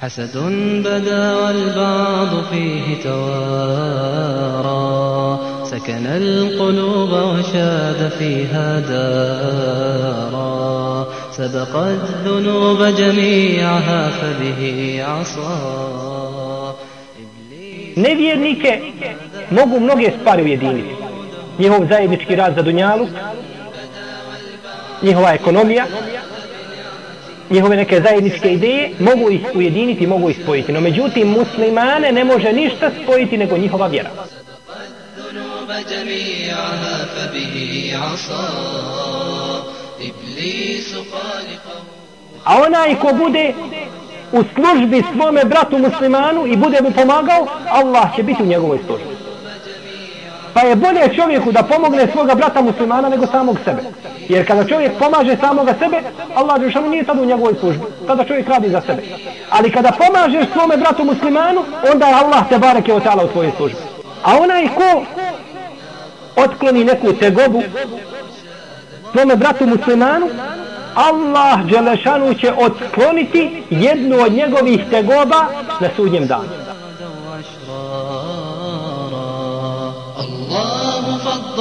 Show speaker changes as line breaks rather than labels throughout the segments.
حسد بدا والبعض فيه توارى سكن القلوب وشاد فيها دارا سبق الذنوب جميعها فبه عصى
Nevjernike mogu mnoge stvari ujediniti. Njihov zajednički rad za dunjalu, njihova ekonomija, njihove neke zajedničke ideje, mogu ih ujediniti, mogu ih spojiti. No međutim, muslimane ne može ništa spojiti nego njihova vjera. A onaj ko bude u službi svome bratu muslimanu i bude mu pomagao, Allah će biti u njegovoj službi. Pa je bolje čovjeku da pomogne svoga brata muslimana nego samog sebe. Jer kada čovjek pomaže samoga sebe, Allah Đelšanu nije tada u njegovoj službi. Tada čovjek radi za sebe. Ali kada pomažeš svome bratu muslimanu, onda je Allah te bareke o tala u svojoj službi. A onaj ko otkloni neku tegobu svome bratu muslimanu, Allah Đelešanu će otkloniti jednu od njegovih tegoba na sudnjem danu.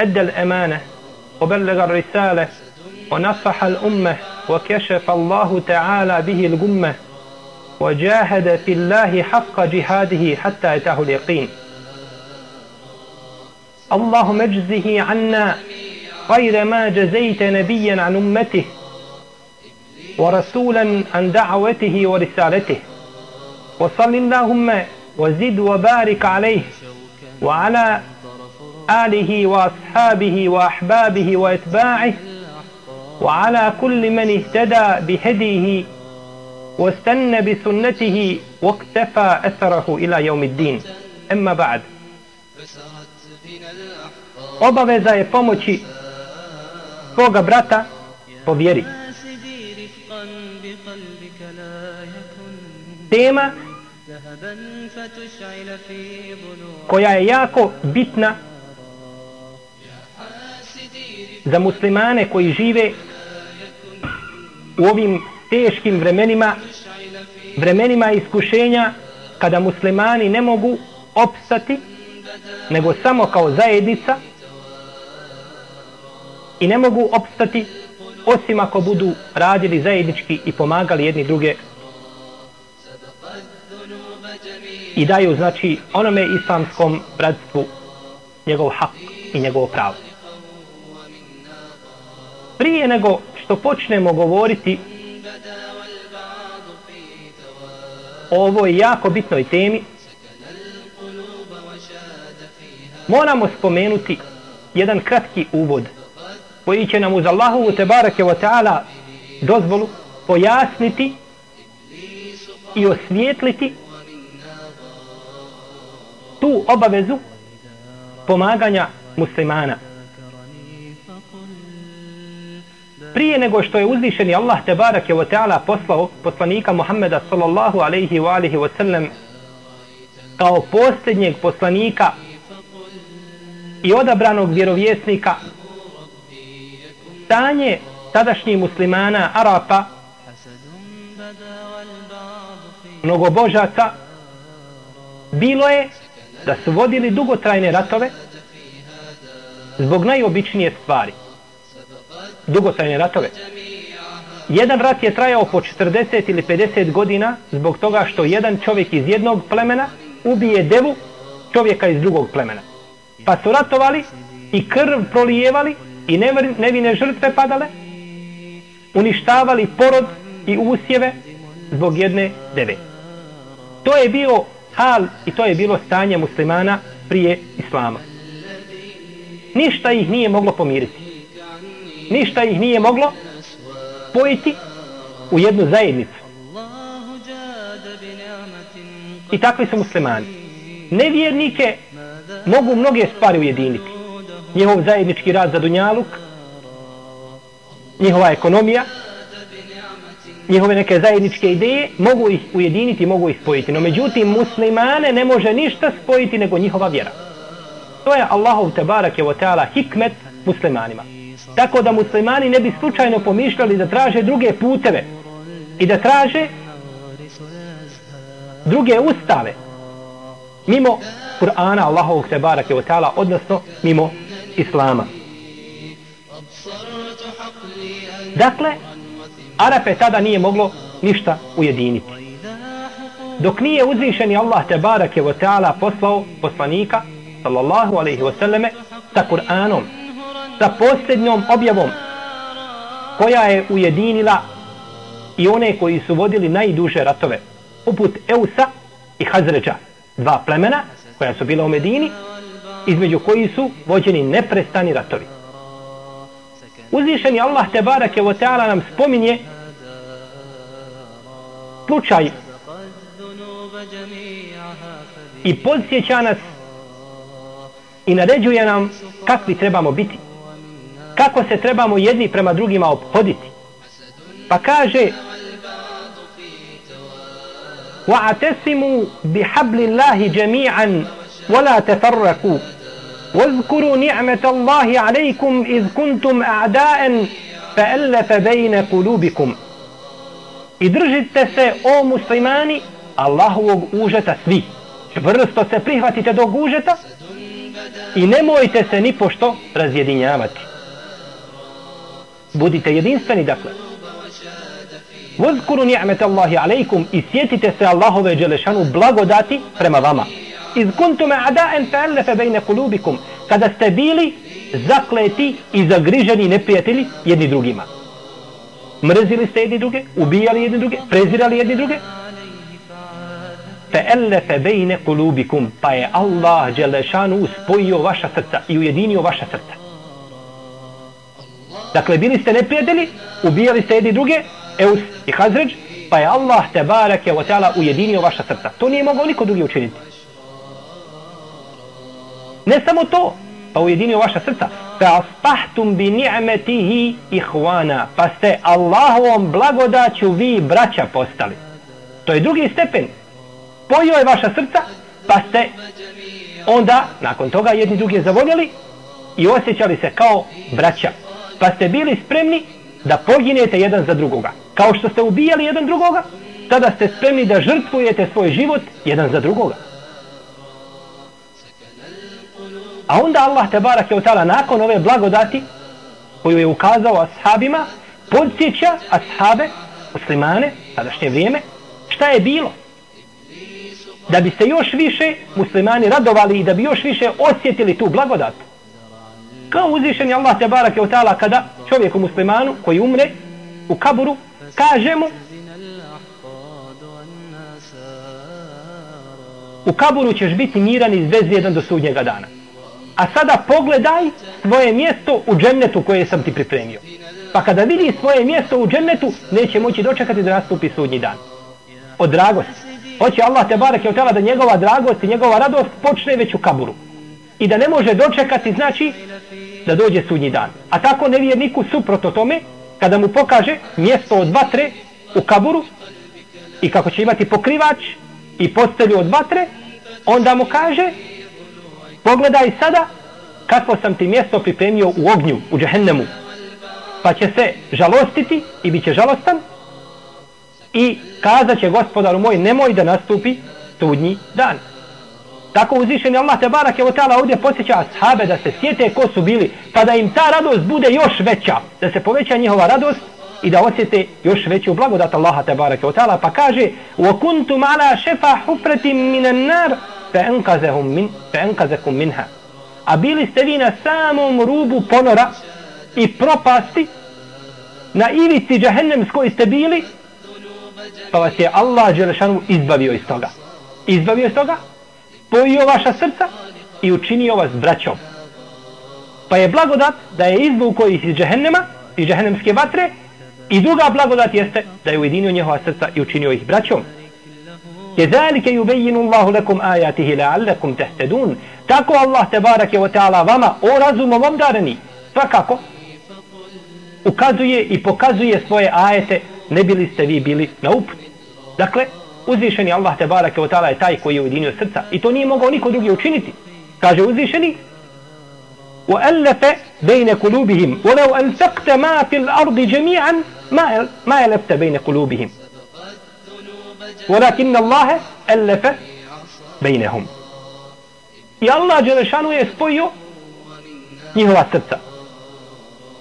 أدى الأمانة وبلغ الرسالة ونصح الأمة وكشف الله تعالى به الغمة وجاهد في الله حق جهاده حتى أتاه اليقين. اللهم اجزه عنا غير ما جزيت نبيا عن أمته ورسولا عن دعوته ورسالته. وصل اللهم وزد وبارك عليه وعلى آله وأصحابه وأحبابه وأتباعه وعلى كل من اهتدى بهديه واستنى بسنته واقتفى أثره إلى يوم الدين. أما بعد. Obaveza je pomoći svoga brata po vjeri. Tema koja je jako bitna za muslimane koji žive u ovim teškim vremenima, vremenima iskušenja kada muslimani ne mogu opstati nego samo kao zajednica i ne mogu opstati osim ako budu radili zajednički i pomagali jedni druge i daju znači onome islamskom bratstvu njegov hak i njegovo pravo. Prije nego što počnemo govoriti o ovoj jako bitnoj temi, moramo spomenuti jedan kratki uvod koji će nam uz Allahovu tebareke wa ta'ala dozvolu pojasniti i osvijetliti tu obavezu pomaganja muslimana. Prije nego što je uzvišeni Allah te barake wa ta'ala poslao poslanika Muhammeda sallallahu alaihi wa alihi wa sallam kao posljednjeg poslanika i odabranog vjerovjesnika stanje tadašnjih muslimana Arapa mnogobožaca bilo je da su vodili dugotrajne ratove zbog najobičnije stvari. Dugotrajne ratove. Jedan rat je trajao po 40 ili 50 godina zbog toga što jedan čovjek iz jednog plemena ubije devu čovjeka iz drugog plemena. Pa su ratovali i krv prolijevali i nevine žrtve padale, uništavali porod i usjeve zbog jedne deve. To je bio hal i to je bilo stanje muslimana prije islama. Ništa ih nije moglo pomiriti. Ništa ih nije moglo spojiti u jednu zajednicu. I takvi su muslimani. Nevjernike mogu mnoge stvari ujediniti. Njihov zajednički rad za Dunjaluk, njihova ekonomija, njihove neke zajedničke ideje, mogu ih ujediniti, mogu ih spojiti. No međutim, muslimane ne može ništa spojiti nego njihova vjera. To je Allahov tebarak je ta'ala hikmet muslimanima. Tako da muslimani ne bi slučajno pomišljali da traže druge puteve i da traže druge ustave mimo Kur'ana Allahovog tebarak je ta'ala odnosno mimo Islama. Dakle, Arape tada nije moglo ništa ujediniti. Dok nije uzvišeni Allah te barake wa ta'ala poslao poslanika sallallahu alaihi wasallame sa Kur'anom sa posljednjom objavom koja je ujedinila i one koji su vodili najduže ratove poput Eusa i Hazređa. Dva plemena koja su bila u Medini između koji su vođeni neprestani ratovi. Uzvišeni Allah te barake o ta'ala nam spominje slučaj i podsjeća nas i naređuje nam kakvi trebamo biti kako se trebamo jedni prema drugima obhoditi pa kaže واعتصموا بحبل الله جميعا ولا تفرقوا واذكروا نعمة الله عليكم إذ كنتم أعداء فألف بين قلوبكم I držite se o muslimani Allahovog užeta svi. Čvrsto se prihvatite do užeta i nemojte se ni pošto razjedinjavati. Budite jedinstveni dakle. Vozkuru ni'met Allahi alaikum i sjetite se Allahove Đelešanu blagodati prema vama. Iz kuntume adaen fe'allefe bejne kulubikum kada ste bili zakleti i zagriženi neprijatelji jedni drugima. Mrzili ste jedni druge, ubijali jedni druge, prezirali jedni druge. Fe'allefe bejne kulubikum pa je Allah Đelešanu spojio vaša srca i ujedinio vaša srca. Dakle, bili ste neprijatelji, ubijali ste jedni druge, Eus i Hazređ, pa je Allah te barake wa ta'ala ujedinio vaša srca. To nije mogao niko drugi učiniti. Ne samo to, pa ujedinio vaša srca. Fa aspahtum bi ni'metihi ihwana, pa ste Allahovom blagodaću vi braća postali. To je drugi stepen. Pojio je vaša srca, pa ste onda, nakon toga, jedni drugi zavoljeli i osjećali se kao braća pa ste bili spremni da poginete jedan za drugoga. Kao što ste ubijali jedan drugoga, tada ste spremni da žrtvujete svoj život jedan za drugoga. A onda Allah te barak je utala nakon ove blagodati koju je ukazao ashabima, podsjeća ashabe, muslimane, sadašnje vrijeme, šta je bilo. Da bi se još više muslimani radovali i da bi još više osjetili tu blagodatu kao uzvišen je Allah te barake od tala kada čovjeku muslimanu koji umre u kaburu kaže mu u kaburu ćeš biti miran i bezvjedan do sudnjega dana. A sada pogledaj svoje mjesto u džennetu koje sam ti pripremio. Pa kada vidi svoje mjesto u džennetu neće moći dočekati da nastupi sudnji dan. Od dragosti. Hoće Allah te barek je da njegova dragost i njegova radost počne već u kaburu i da ne može dočekati znači da dođe sudnji dan. A tako nevjerniku suproto tome, kada mu pokaže mjesto od vatre u kaburu i kako će imati pokrivač i postelju od vatre, onda mu kaže pogledaj sada kako sam ti mjesto pripremio u ognju, u džehennemu. Pa će se žalostiti i bit će žalostan i kazat će gospodaru moj nemoj da nastupi sudnji dan. Tako uzvišeni Allah te barak je otala ovdje posjeća ashabe da se sjete ko su bili, pa da im ta radost bude još veća, da se poveća njihova radost i da osjete još veću blagodat Allaha te barak je otala, pa kaže وَكُنْتُمْ عَلَى شَفَا حُفْرَةٍ مِنَ النَّارِ فَأَنْقَزَهُمْ فَأَنْقَزَكُمْ مِنْهَا A bili ste vi na samom rubu ponora i propasti na ivici džahennemskoj ste bili pa vas je Allah Đelešanu izbavio iz toga. Izbavio iz toga Spojio vaša srca i učinio vas braćom. Pa je blagodat da je izvukao ih iz džehennema, iz džehennemske vatre, i druga blagodat jeste da je ujedinio njehova srca i učinio ih braćom. Kezalike yubejinu Allahu lakum ajatihi la'allakum tehtedun. Tako Allah te barake ta'ala vama o razumom obdareni. Svakako ukazuje i pokazuje svoje ajete ne bili ste vi bili na uputi. Dakle, uzvišeni Allah te barake wa ta'ala je taj koji je ujedinio srca i to nije mogao niko drugi učiniti. Kaže uzvišeni وألف بين قلوبهم ولو أنفقت ما في الأرض جميعا ما ما ألفت بين قلوبهم ولكن الله ألف بينهم I Allah Đelešanu je spojio njihova srca.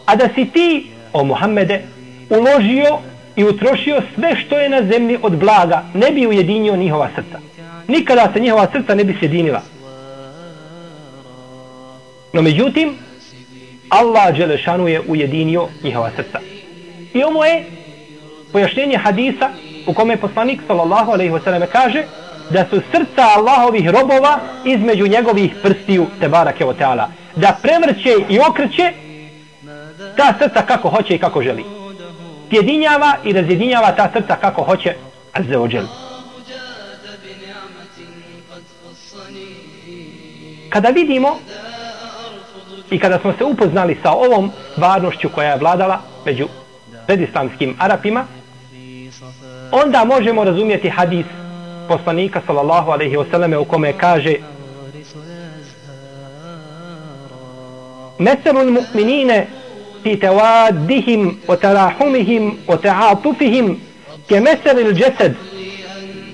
A da si ti, o Muhammede, uložio i utrošio sve što je na zemlji od blaga, ne bi ujedinio njihova srca. Nikada se njihova srca ne bi sjedinila. No međutim, Allah Đelešanu je ujedinio njihova srca. I ovo je pojašnjenje hadisa u kome poslanik sallallahu alaihi wasallam kaže da su srca Allahovih robova između njegovih prstiju te barake o teala. Da prevrće i okreće ta srca kako hoće i kako želi. Sjedinjava i razjedinjava ta srca kako hoće a ođel. Kada vidimo i kada smo se upoznali sa ovom varnošću koja je vladala među predislamskim Arapima, onda možemo razumjeti hadis poslanika sallallahu alaihi wasallam u kome kaže Meselul mu'minine في توادهم وتراحمهم وتعاطفهم كمثل الجسد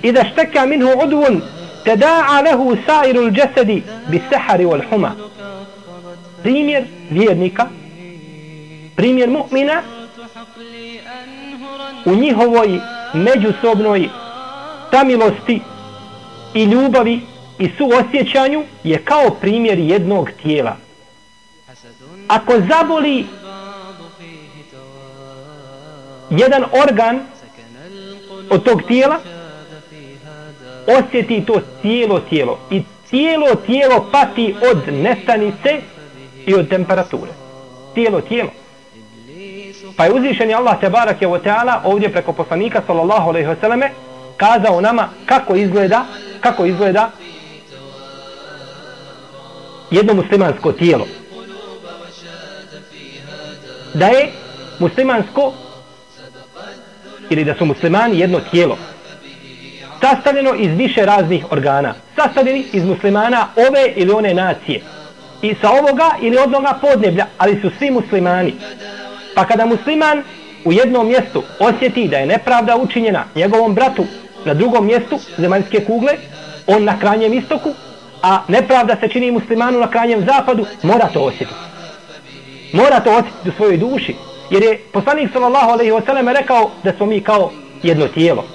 إذا اشتكى منه Ida تداعى minhu سائر الجسد بالسحر والحمى wal primjer vjernika primjer mu'mina u njihovoj međusobnoj tamilosti i ljubavi i suosjećanju je kao primjer jednog tijela. Ako zaboli jedan organ od tog tijela, osjeti to cijelo tijelo. I cijelo tijelo pati od nestanice i od temperature. Tijelo, tijelo. Pa je uzvišeni Allah te barak je ta'ala ovdje preko poslanika sallallahu alaihi vseleme kazao nama kako izgleda kako izgleda jedno muslimansko tijelo. Da je muslimansko ili da su muslimani jedno tijelo sastavljeno iz više raznih organa sastavljeni iz muslimana ove ili one nacije i sa ovoga ili odnoga podneblja ali su svi muslimani Pa kada musliman u jednom mjestu osjeti da je nepravda učinjena njegovom bratu na drugom mjestu zemaljske kugle, on na krajnjem istoku, a nepravda se čini muslimanu na krajnjem zapadu, mora to osjetiti. Mora to osjetiti u svojoj duši. Jer je poslanik sallallahu alaihi wa sallam rekao da smo mi kao jedno tijelo.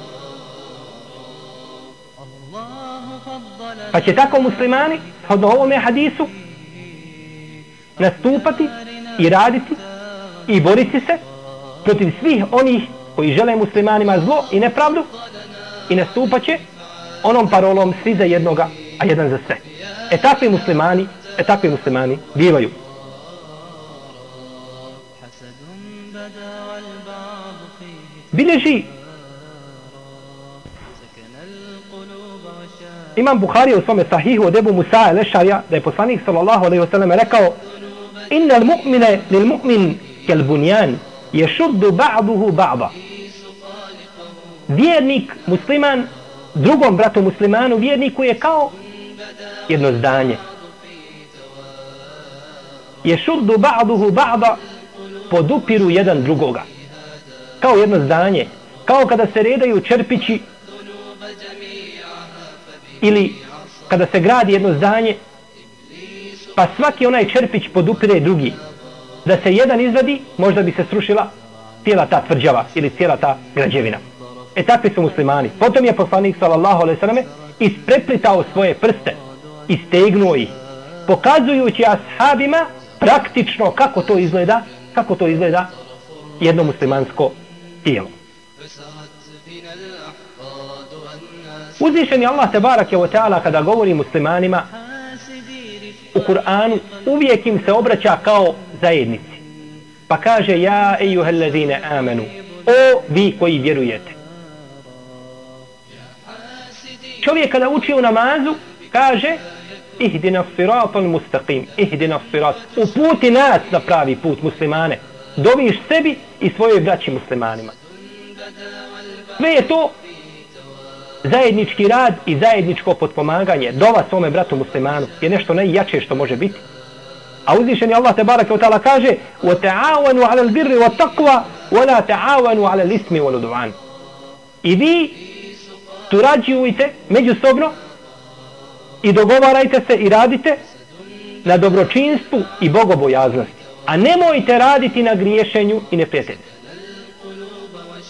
Pa će tako muslimani, od ovome hadisu, nastupati i raditi i boriti se protiv svih onih koji žele muslimanima zlo i nepravdu i nastupat će onom parolom svi za jednoga, a jedan za sve. E takvi muslimani, e takvi muslimani bivaju. Bileži Imam Bukhari u svome sahihu od Ebu Musa el-Ešarja da je poslanik sallallahu alaihi wasallam rekao Inna al-mu'mine lil-mu'min kel bunjan je šuddu ba'duhu ba'da. Vjernik, musliman, drugom bratu muslimanu, vjerniku je kao jedno zdanje. Je šuddu ba'duhu ba'da podupiru jedan drugoga. Kao jedno zdanje. Kao kada se redaju čerpići ili kada se gradi jedno zdanje pa svaki onaj čerpić podupire drugi da se jedan izvadi, možda bi se srušila cijela ta tvrđava ili cijela ta građevina. E takvi su muslimani. Potom je poslanik sallallahu alaihi sallam ispreplitao svoje prste i stegnuo ih, pokazujući ashabima praktično kako to izgleda, kako to izgleda jedno muslimansko tijelo. Uzvišen je Allah te barak je o teala kada govori muslimanima u Kur'anu uvijek im se obraća kao zajednici. Pa kaže ja ejuhellezine amenu o vi koji vjerujete. čovjek kada uči u namazu, kaže ihdina siratal mustaqim, ihdina sirat, uputi nas na pravi put muslimane, doviš sebi i svojoj braći muslimanima. Sve je to zajednički rad i zajedničko potpomaganje, dova svome bratu muslimanu, je nešto najjače što može biti. A uzvišeni Allah te barake od kaže وَتَعَوَنُوا عَلَى الْبِرِّ وَالتَّقْوَى وَلَا تَعَوَنُوا عَلَى الْإِسْمِ وَلُدُعَانِ I vi surađujte međusobno i dogovarajte se i radite na dobročinstvu i bogobojaznosti. A nemojte raditi na griješenju i neprijateljstvu.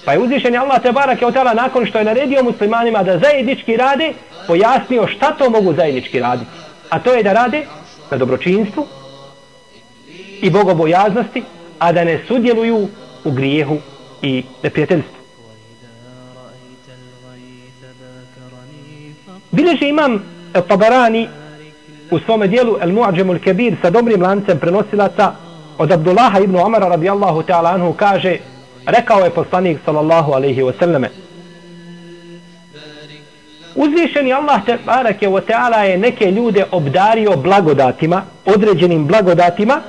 Pa je uzvišen Allah te barak je otala nakon što je naredio muslimanima da zajednički rade, pojasnio šta to mogu zajednički raditi. A to je da rade na dobročinstvu i bogobojaznosti, a da ne sudjeluju u grijehu i neprijateljstvu. Bileže imam Tabarani u svome dijelu El Mu'ađemul Kebir sa dobrim lancem prenosilaca od Abdullaha ibn Omara radijallahu ta'ala anhu kaže rekao je poslanik sallallahu alaihi wa sallame uzvišeni Allah te barake wa ta'ala je neke ljude obdario blagodatima određenim blagodatima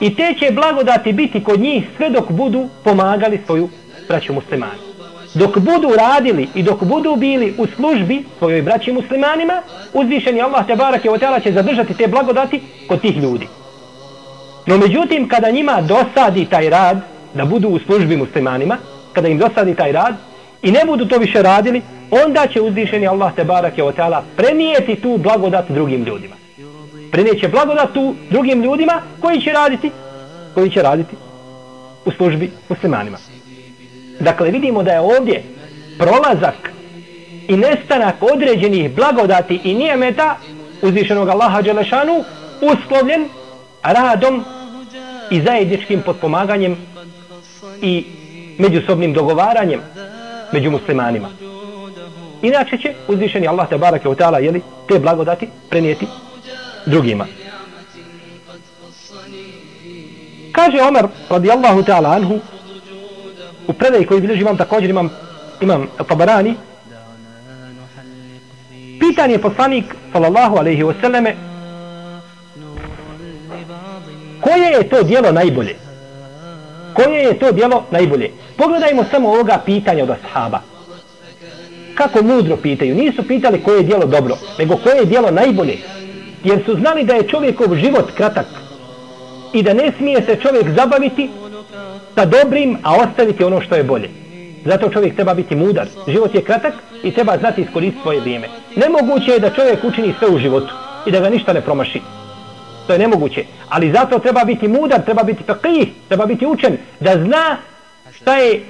i te će blagodati biti kod njih sve dok budu pomagali svoju braću muslimani dok budu radili i dok budu bili u službi svojoj braći muslimanima, uzvišeni Allah te barake od će zadržati te blagodati kod tih ljudi. No međutim, kada njima dosadi taj rad, da budu u službi muslimanima, kada im dosadi taj rad, i ne budu to više radili, onda će uzvišeni Allah te barake od prenijeti tu blagodat drugim ljudima. Prenijeće blagodat tu drugim ljudima koji će raditi, koji će raditi u službi muslimanima. Dakle, vidimo da je ovdje prolazak i nestanak određenih blagodati i nijemeta uzvišenog Allaha Đelešanu uslovljen radom i zajedničkim potpomaganjem i međusobnim dogovaranjem među muslimanima. Inače će uzvišeni Allah te barake utala ta'ala jeli, te blagodati prenijeti drugima. Kaže Omer radijallahu ta'ala anhu u predaji koji bilježi imam također imam imam Tabarani. Pitan je poslanik sallallahu alaihi wasallame koje je to dijelo najbolje? Koje je to dijelo najbolje? Pogledajmo samo ovoga pitanja od ashaba. Kako mudro pitaju? Nisu pitali koje je dijelo dobro nego koje je dijelo najbolje. Jer su znali da je čovjekov život kratak i da ne smije se čovjek zabaviti sa dobrim, a ostaviti ono što je bolje. Zato čovjek treba biti mudar. Život je kratak i treba znati iskoristiti svoje vrijeme. Nemoguće je da čovjek učini sve u životu i da ga ništa ne promaši. To je nemoguće. Ali zato treba biti mudar, treba biti faqih, treba biti učen, da zna šta je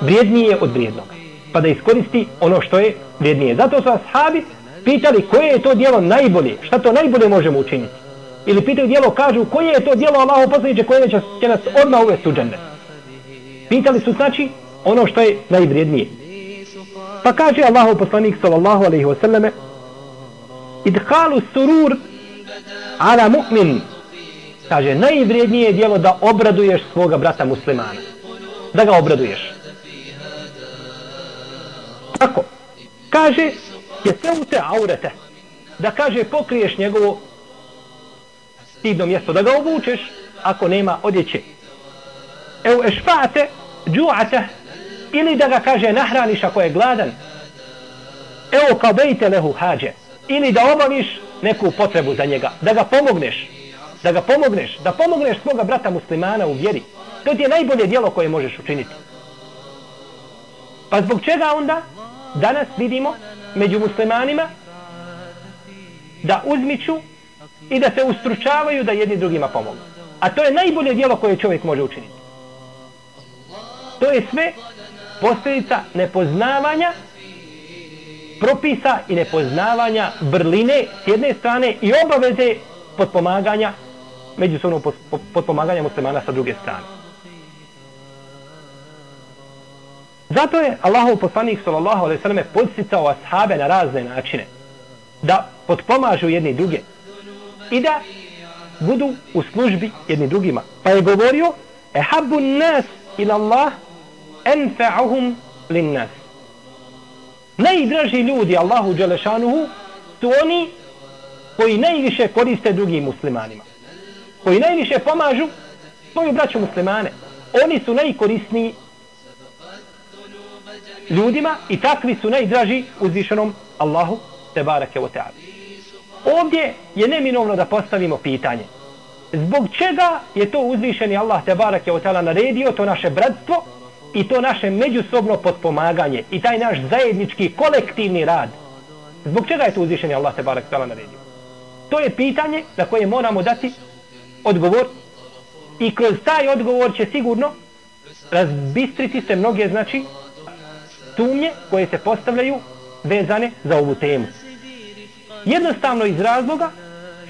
vrijednije od vrijednog. Pa da iskoristi ono što je vrijednije. Zato su ashabi pitali koje je to dijelo najbolje, šta to najbolje možemo učiniti ili pitaju dijelo, kažu koje je to dijelo Allaho poslaniče koje će, će nas odmah uvesti u džennet. Pitali su znači ono što je najvrijednije. Pa kaže Allaho poslanik sallallahu alaihi wasallame idhalu surur ala mu'min kaže najvrijednije dijelo da obraduješ svoga brata muslimana. Da ga obraduješ. Tako. Kaže je sve u te aurete. Da kaže pokriješ njegovo stidno mjesto da ga obučeš ako nema odjeće. Evo ešfate, džuate, ili da ga kaže nahraniš ako je gladan. Evo kao bejte lehu hađe. Ili da obaviš neku potrebu za njega. Da ga pomogneš. Da ga pomogneš. Da pomogneš svoga brata muslimana u vjeri. To ti je najbolje dijelo koje možeš učiniti. Pa zbog čega onda danas vidimo među muslimanima da uzmiću i da se ustručavaju da jedni drugima pomogu. A to je najbolje dijelo koje čovjek može učiniti. To je sve posljedica nepoznavanja propisa i nepoznavanja vrline s jedne strane i obaveze potpomaganja međusobno potpomaganja muslimana sa druge strane. Zato je Allahov poslanik sallallahu alejhi ve selleme podsticao ashabe na razne načine da potpomažu jedni druge, i da budu u službi jedni drugima. Pa je govorio ehabu nas ila Allah enfa'uhum lin nas. Najdraži ljudi Allahu Đelešanuhu su oni koji najviše koriste drugim muslimanima. Koji najviše pomažu svoju braću muslimane. Oni su najkorisniji ljudima i takvi su najdraži uzvišenom Allahu Tebarake wa ta'ala. Ovdje je neminovno da postavimo pitanje. Zbog čega je to uzvišeni Allah te barake o teala naredio to naše bratstvo i to naše međusobno potpomaganje i taj naš zajednički kolektivni rad. Zbog čega je to uzvišeni Allah te barake o naredio? To je pitanje na koje moramo dati odgovor i kroz taj odgovor će sigurno razbistriti se mnoge znači tumnje koje se postavljaju vezane za ovu temu. Jednostavno iz razloga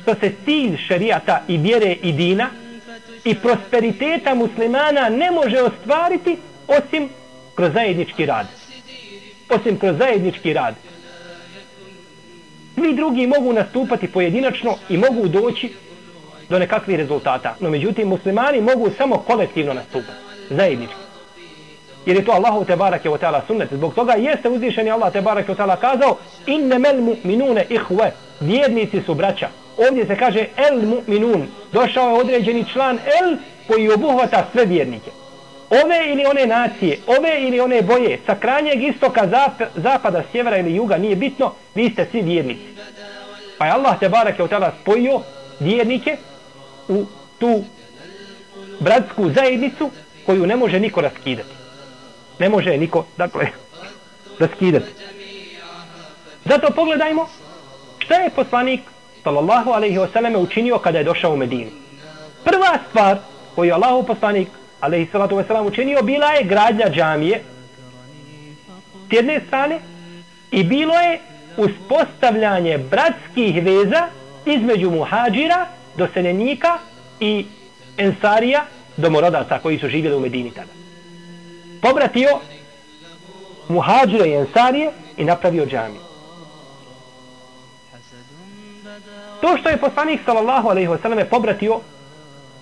što se cilj šerijata i vjere i dina i prosperiteta muslimana ne može ostvariti osim kroz zajednički rad. Osim kroz zajednički rad. Svi drugi mogu nastupati pojedinačno i mogu doći do nekakvih rezultata. No međutim, muslimani mogu samo kolektivno nastupati. Zajednički. Jer je to Allahu te barake o ta'ala sunnet. Zbog toga jeste uzvišeni Allah te barake o ta'ala kazao inne mel mu'minune ihve. Vjernici su braća. Ovdje se kaže el mu'minun. Došao je određeni član el koji obuhvata sve vjernike. Ove ili one nacije, ove ili one boje, sa kranjeg istoka, zap, zapada, sjevera ili juga, nije bitno, vi ste svi vjernici. Pa je Allah te barake o ta'ala spojio vjernike u tu bratsku zajednicu koju ne može niko raskidati. Ne može niko, dakle, raskidati. Zato pogledajmo šta je poslanik sallallahu alaihi wasallam učinio kada je došao u Medinu. Prva stvar koju je Allahu poslanik alaihi sallatu wasallam učinio bila je gradnja džamije s jedne strane i bilo je uspostavljanje bratskih veza između muhađira doseljenika i ensarija domorodaca koji su živjeli u Medini tada. Pobratio muhađire i ensarije i napravio džamiju. To što je poslanik sallallahu alaihi wa sallam pobratio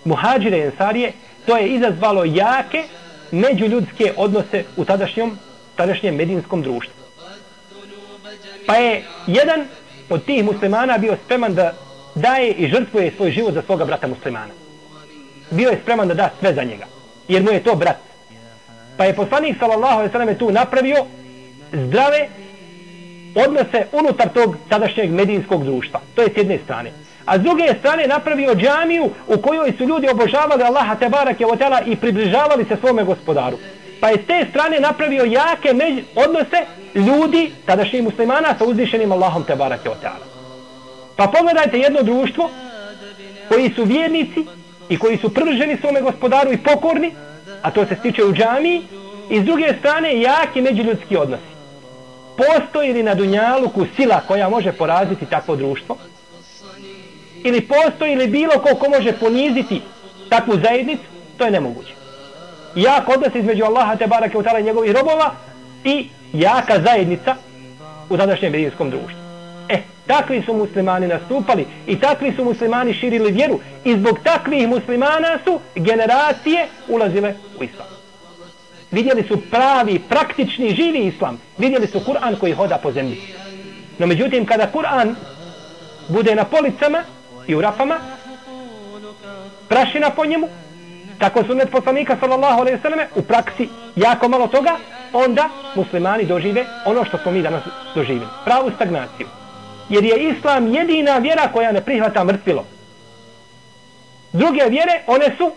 muhađire i ensarije, to je izazvalo jake međuljudske odnose u tadašnjom, tadašnjem medinskom društvu. Pa je jedan od tih muslimana bio spreman da daje i žrtvuje svoj život za svoga brata muslimana. Bio je spreman da da sve za njega. Jer mu je to brat. Pa je poslanik sallallahu alejhi ve selleme tu napravio zdrave odnose unutar tog tadašnjeg medijinskog društva. To je s jedne strane. A s druge strane napravio džamiju u kojoj su ljudi obožavali Allaha te barake i približavali se svome gospodaru. Pa je s te strane napravio jake među, odnose ljudi, tadašnjih muslimana, sa uzvišenim Allahom te barake Pa pogledajte jedno društvo koji su vjernici i koji su prženi svome gospodaru i pokorni, a to se stiče u džami, i s druge strane jaki međuljudski odnosi. Postoji li na Dunjaluku sila koja može poraziti takvo društvo? Ili postoji li bilo ko ko može poniziti takvu zajednicu? To je nemoguće. Jak odnos između Allaha te barake u tala njegovih robova i jaka zajednica u tadašnjem medijinskom društvu. E, takvi su muslimani nastupali i takvi su muslimani širili vjeru i zbog takvih muslimana su generacije ulazile u islam. Vidjeli su pravi, praktični, živi islam. Vidjeli su Kur'an koji hoda po zemlji. No međutim, kada Kur'an bude na policama i u rafama, prašina po njemu, tako su net poslanika sallallahu alaihi selleme u praksi jako malo toga, onda muslimani dožive ono što smo mi danas doživili. Pravu stagnaciju jer je islam jedina vjera koja ne prihvata mrtvilo. Druge vjere, one su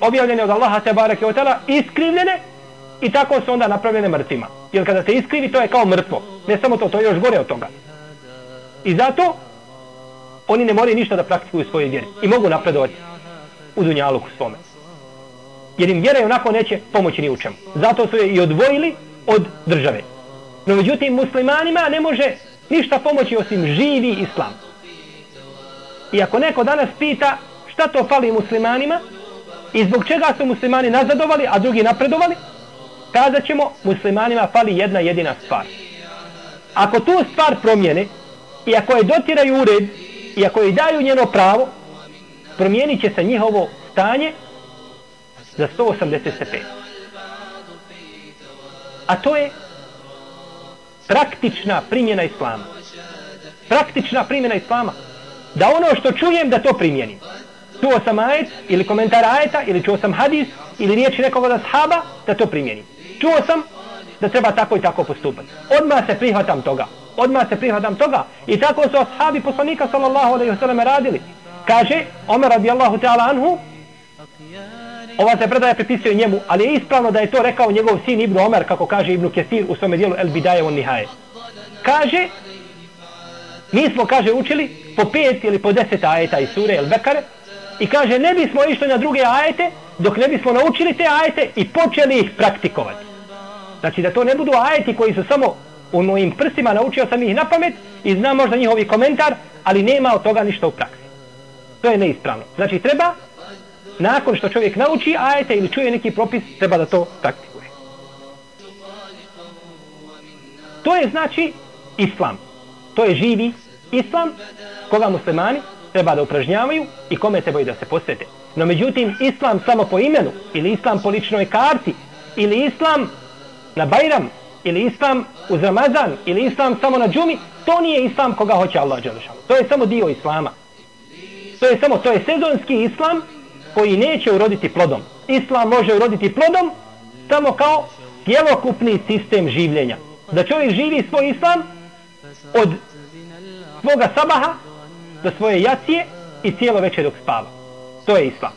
objavljene od Allaha te barake otala, iskrivljene i tako su onda napravljene mrtvima. Jer kada se iskrivi, to je kao mrtvo. Ne samo to, to je još gore od toga. I zato oni ne moraju ništa da praktikuju svoje vjere i mogu napredovati u dunjaluku svome. Jer im vjera onako neće pomoći ni u čemu. Zato su je i odvojili od države. No međutim, muslimanima ne može ništa pomoći osim živi islam. I ako neko danas pita šta to fali muslimanima i zbog čega su muslimani nazadovali, a drugi napredovali, kazat ćemo muslimanima fali jedna jedina stvar. Ako tu stvar promijene i ako je dotiraju u red i ako je daju njeno pravo, promijenit će se njihovo stanje za 180 stepeni. A to je praktična primjena islama. Praktična primjena islama. Da ono što čujem da to primjenim. Čuo sam ajet ili komentar ajeta ili čuo sam hadis ili riječi nekog od ashaba da to primjenim. Čuo sam da treba tako i tako postupati. Odmah se prihvatam toga. Odmah se prihvatam toga. I tako su ashabi poslanika sallallahu alaihi wa sallam radili. Kaže Omer radijallahu ta'ala anhu ova se predaja pripisuje njemu, ali je ispravno da je to rekao njegov sin Ibn Omer, kako kaže Ibn Kesir u svome dijelu El Bidaje on Nihaje. Kaže, mi smo, kaže, učili po pet ili po deset ajeta iz sure El Bekare, i kaže, ne bismo išli na druge ajete, dok ne bismo naučili te ajete i počeli ih praktikovati. Znači da to ne budu ajeti koji su samo u mojim prstima, naučio sam ih na pamet i znam možda njihovi komentar, ali nema od toga ništa u praksi. To je neispravno. Znači treba nakon što čovjek nauči ajete ili čuje neki propis, treba da to praktikuje. To je znači islam. To je živi islam koga muslimani treba da upražnjavaju i kome trebaju da se posvete. No međutim, islam samo po imenu, ili islam po ličnoj karti, ili islam na Bajram, ili islam uz Ramazan, ili islam samo na džumi, to nije islam koga hoće Allah Đelešanu. To je samo dio islama. To je samo, to je sezonski islam koji neće uroditi plodom. Islam može uroditi plodom samo kao cjelokupni sistem življenja. Da čovjek živi svoj islam od svoga sabaha do svoje jacije i cijelo večer dok spava. To je islam.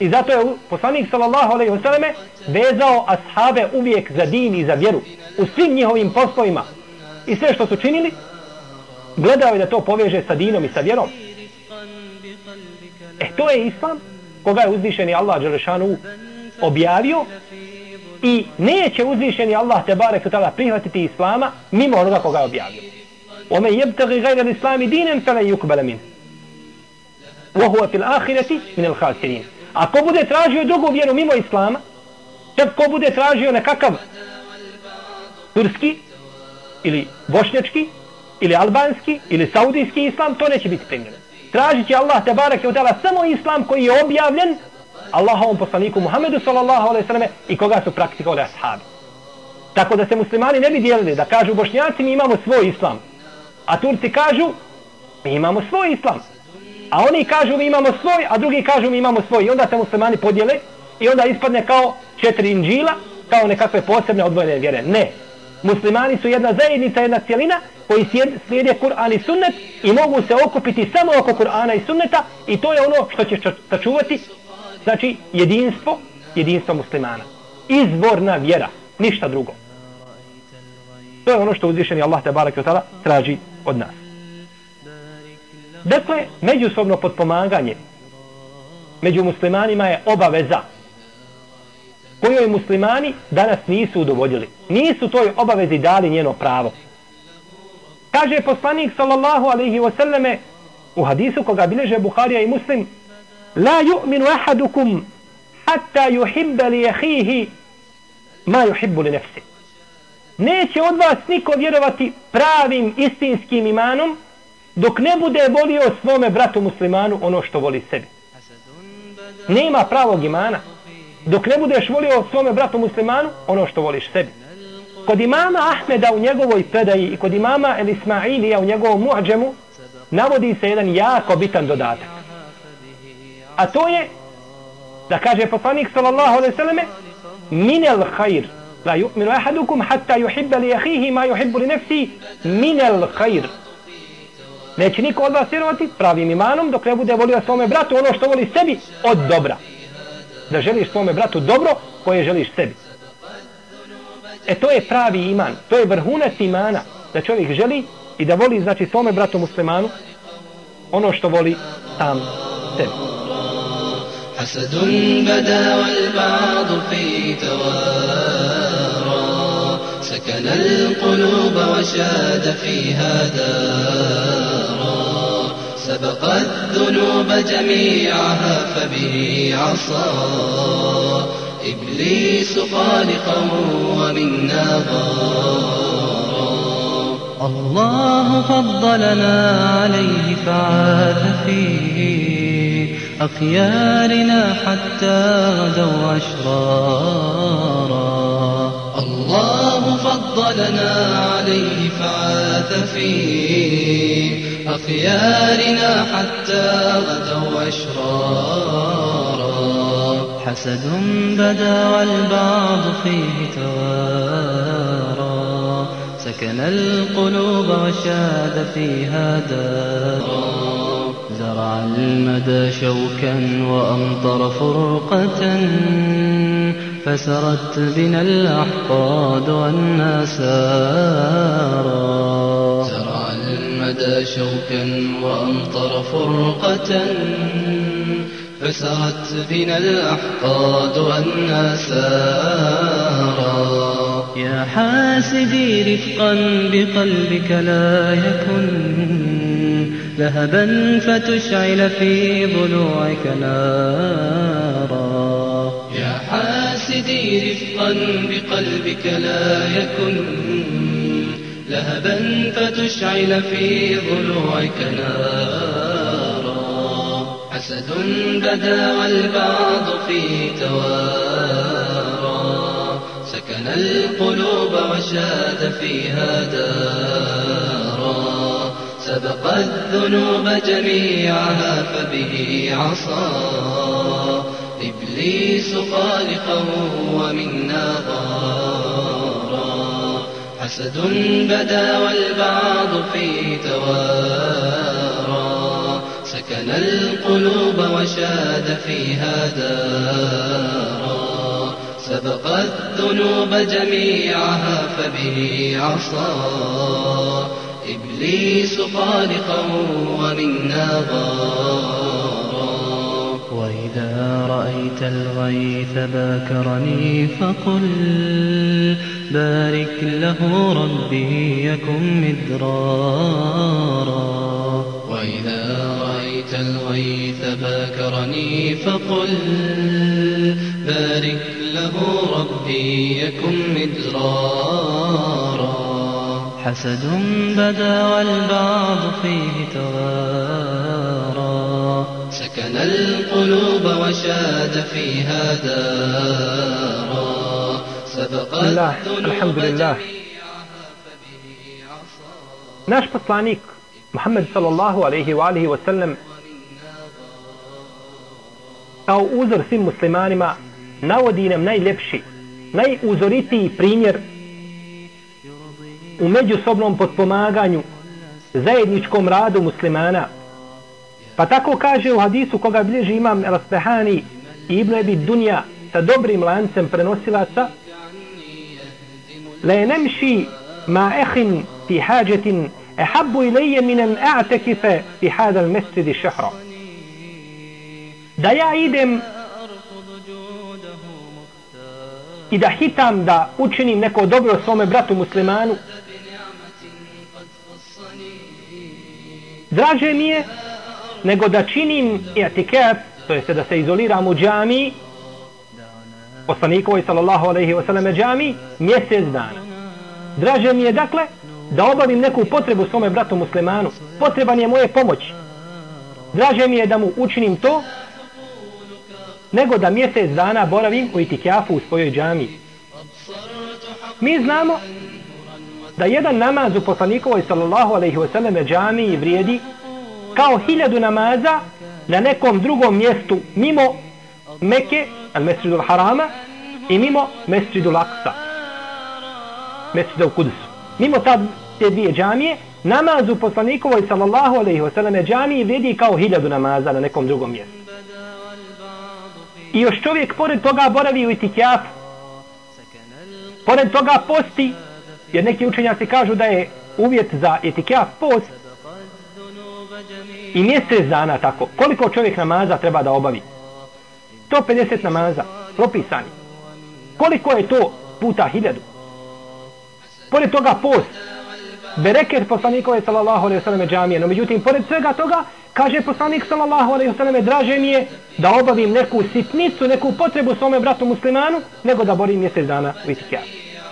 I zato je poslanik sallallahu alejhi ve selleme vezao ashabe uvijek za din i za vjeru u svim njihovim poslovima. I sve što su činili, gledao je da to poveže sa dinom i sa vjerom. E to je islam koga je uzvišeni Allah Đelešanu objavio i neće uzvišeni Allah te barek tala prihvatiti islama mimo onoga koga je objavio. Ome jebtagi gajra islami dinen fele yukbala min. Wahuwa fil ahireti min al khasirin. A ko bude tražio drugu vjeru mimo islama, čak ko bude tražio nekakav turski ili bošnjački ili albanski ili saudijski islam, to neće biti primljeno tražit će Allah te barake u samo islam koji je objavljen Allahovom poslaniku Muhammedu sallallahu alaihi sallam i koga su praktikovali ashabi. Tako da se muslimani ne bi dijelili da kažu bošnjaci mi imamo svoj islam. A Turci kažu mi imamo svoj islam. A oni kažu mi imamo svoj, a drugi kažu mi imamo svoj. I onda se muslimani podijele i onda ispadne kao četiri inđila, kao nekakve posebne odvojene vjere. Ne, muslimani su jedna zajednica, jedna cijelina koji slijede Kur'an i sunnet i mogu se okupiti samo oko Kur'ana i sunneta i to je ono što će sačuvati znači jedinstvo, jedinstvo muslimana. Izvorna vjera, ništa drugo. To je ono što uzvišeni Allah te barak tada traži od nas. Dakle, međusobno podpomaganje među muslimanima je obaveza kojoj muslimani danas nisu udovoljili. Nisu toj obavezi dali njeno pravo. Kaže poslanik sallallahu alaihi wasallame u hadisu koga bileže Buharija i Muslim La yu'minu ahadukum hatta yuhibba li jahihi ma yuhibbu li nefsi. Neće od vas niko vjerovati pravim istinskim imanom dok ne bude volio svome bratu muslimanu ono što voli sebi. Nema pravog imana dok ne budeš volio svome bratu muslimanu ono što voliš sebi. Kod imama Ahmeda u njegovoj predaji i kod imama El Ismailija u njegovom muhađemu navodi se jedan jako bitan dodatak. A to je da kaže poslanik sallallahu alaihi sallame minel hajr la yu'minu ahadukum hatta yuhibba li ahihi ma yuhibbu li nefsi minel hajr neće niko od vas vjerovati pravim imanom dok ne bude volio svome bratu ono što voli sebi od dobra da želiš svome bratu dobro koje želiš sebi. E to je pravi iman, to je vrhunac imana da čovjek želi i da voli znači svome bratu muslimanu ono što voli sam sebi. حسد بدا والبعض في توارى سكن القلوب وشاد فيها دارا سبق الذنوب جميعها فبه عصى. إبليس خالقا ومنا غارا
الله فضلنا عليه فعاث فيه أخيارنا حتى غدوا أشرارا. فضلنا عليه فعاث في أخيارنا حتى غدوا أشرارا. حسد بدا والبعض فيه توارا. سكن القلوب وشاد فيها دارا. زرع المدى شوكا وأمطر فرقة. فسرت بنا الأحقاد والنسارا زرع المدى شوكا وأمطر فرقة. فسرت بنا الأحقاد والنسارا يا حاسدي رفقا بقلبك لا يكن. ذهبا فتشعل في ضلوعك نارا. حاسدي رفقا بقلبك لا يكن. لهبا فتشعل في ضلوعك نارا. حسد بدا والبعض في توارا. سكن القلوب وشاد فيها دارا. سبق الذنوب جميعها فبه عصى إبليس خالقه ومنا ضارا. حسد بدا والبعض في توارا. سكن القلوب وشاد فيها دارا. سبق الذنوب جميعها فبه عصى إبليس خالقا ومنا ضارا. وإذا رأيت الغيث باكرني فقل بارك له ربي يكن مدرارا. وإذا رأيت الغيث باكرني فقل بارك له ربي يكن مدرارا. حسد بدا والبعض فيه توارا. سكن القلوب وشاد فيها دارا سبق
الله الحمد لله naš poslanik Muhammed sallallahu alaihi wa alihi wa sallam kao uzor svim muslimanima navodi nam najljepši, najuzoritiji primjer u međusobnom potpomaganju zajedničkom radu muslimana. Pa tako kaže u hadisu koga bliži imam Raspehani i Ibn Ebi Dunja sa dobrim lancem prenosilaca Le nemši ma ehin fi hađetin ehabbu ilaje minen a'tekife fi hadal mesridi šehra. Da ja idem i da hitam da učinim neko dobro svome bratu muslimanu draže mi je nego da činim etikaf, to jeste da se izoliram u džami, poslanikovoj sallallahu alaihi wa sallam džami, mjesec dana. Draže mi je dakle da obavim neku potrebu svome bratu muslimanu. Potreban je moje pomoć. Draže mi je da mu učinim to nego da mjesec dana boravim u itikafu u svojoj džami. Mi znamo da jedan namaz u poslanikovoj sallallahu alaihi wasallam džami vrijedi kao hiljadu namaza na nekom drugom mjestu mimo Mekke, al Mesridul harama i mimo Mesridul Aksa mesridu u kudusu mimo ta te dvije džamije namaz u poslanikovoj sallallahu alaihi wasallam džamiji vrijedi kao hiljadu namaza na nekom drugom mjestu. I još čovjek pored toga boravi u itikafu pored toga posti jer neki učenjaci kažu da je uvjet za itikaf post i mjesec dana tako. Koliko čovjek namaza treba da obavi? 150 namaza, propisani. Koliko je to puta hiljadu? Pored toga post, bereket poslanikove sallallahu alaihi sallam džamije, no međutim, pored svega toga, kaže poslanik sallallahu alaihi sallam, draže mi je da obavim neku sitnicu, neku potrebu svome bratu muslimanu, nego da borim mjesec dana u itikjavu